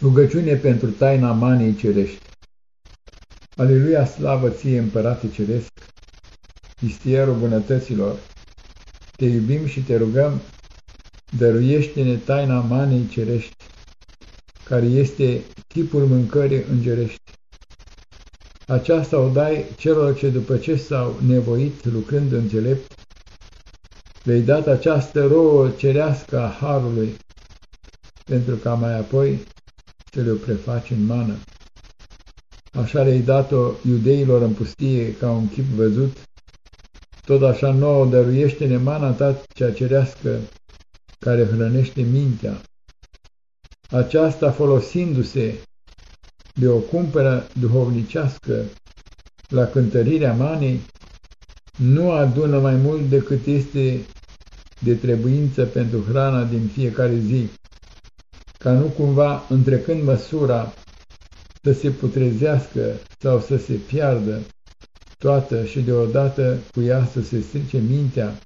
Rugăciune pentru taina manei cerești. Aleluia, slavă ție, Împărate Ceresc, istierul bunătăților, te iubim și te rugăm, dăruiește-ne taina manei cerești, care este tipul mâncării îngerești. Aceasta o dai celor ce după ce s-au nevoit lucrând înțelept, le-ai dat această rouă cerească a Harului, pentru ca mai apoi să le prefaci în mană. Așa le-ai dat-o iudeilor în pustie ca un chip văzut, tot așa nouă dăruiește-ne mana ta cea cerească, care hrănește mintea. Aceasta folosindu-se de o cumpără duhovnicească la cântărirea manei, nu adună mai mult decât este de trebuință pentru hrana din fiecare zi, ca nu cumva întrecând măsura să se putrezească sau să se piardă toată și deodată cu ea să se strice mintea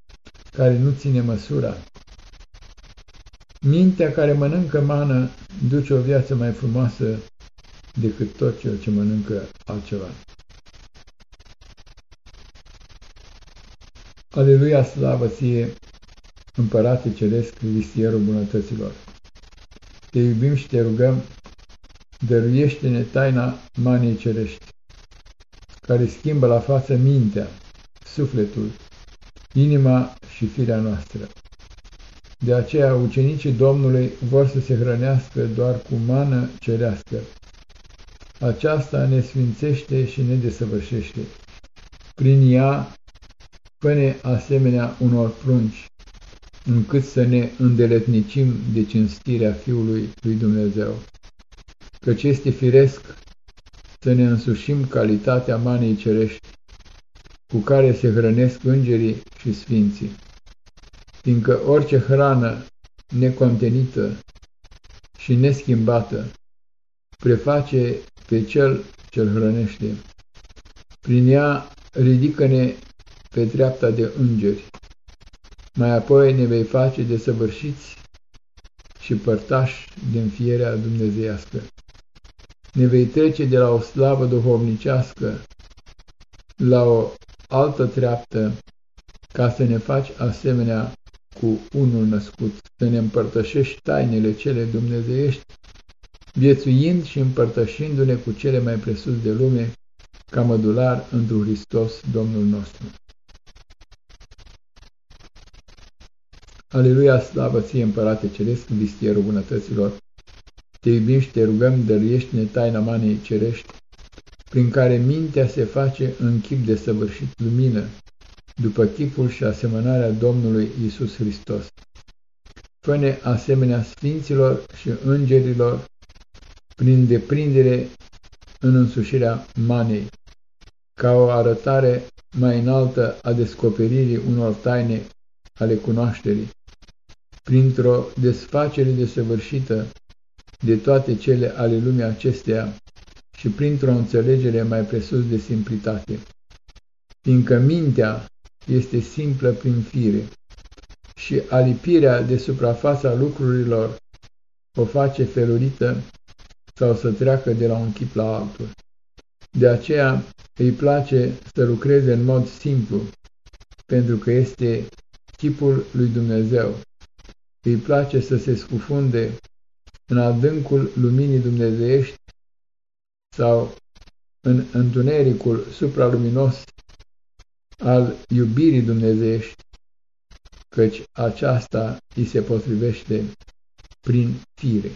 care nu ține măsura. Mintea care mănâncă mană duce o viață mai frumoasă decât tot cel ce mănâncă altceva. Aleluia, slavă ție, Împărate Ceresc, vistierul bunătăților! Te iubim și te rugăm, dăruiește-ne taina maniei cerești, care schimbă la față mintea, sufletul, inima și firea noastră. De aceea ucenicii Domnului vor să se hrănească doar cu mană cerească. Aceasta ne sfințește și ne desăvârșește. Prin ea pune asemenea unor prunci, încât să ne îndeletnicim de cinstirea Fiului lui Dumnezeu. Căci este firesc să ne însușim calitatea manei cerești, cu care se hrănesc îngerii și sfinții, fiindcă orice hrană necontenită și neschimbată preface pe cel ce-l hrănește. Prin ea ridică-ne pe dreapta de îngeri. Mai apoi ne vei face de săvârșiți și părtași din fierea dumnezeiască. Ne vei trece de la o slavă duhovnicească la o altă treaptă, ca să ne faci asemenea cu unul născut, să ne împărtășești tainele cele dumnezeiești, viețuind și împărtășindu-ne cu cele mai presus de lume, ca mădular într Hristos Domnul nostru. Aleluia, slavă ție, Împărate Ceresc, vistierul bunătăților! Te iubim și te rugăm, dăruiește-ne taina manei cerești, prin care mintea se face în chip de săvârșit lumină, după chipul și asemănarea Domnului Isus Hristos. Fă-ne asemenea sfinților și îngerilor, prin deprindere în însușirea manei, ca o arătare mai înaltă a descoperirii unor taine ale cunoașterii printr-o desfacere desăvârșită de toate cele ale lumii acesteia și printr-o înțelegere mai presus de simplitate, fiindcă mintea este simplă prin fire și alipirea de suprafața lucrurilor o face felurită sau să treacă de la un chip la altul. De aceea îi place să lucreze în mod simplu, pentru că este chipul lui Dumnezeu îi place să se scufunde în adâncul luminii dumnezeiești sau în întunericul supraluminos al iubirii dumnezeiești, căci aceasta îi se potrivește prin fire.